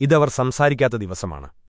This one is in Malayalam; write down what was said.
ഇതവർ സംസാരിക്കാത്ത ദിവസമാണ്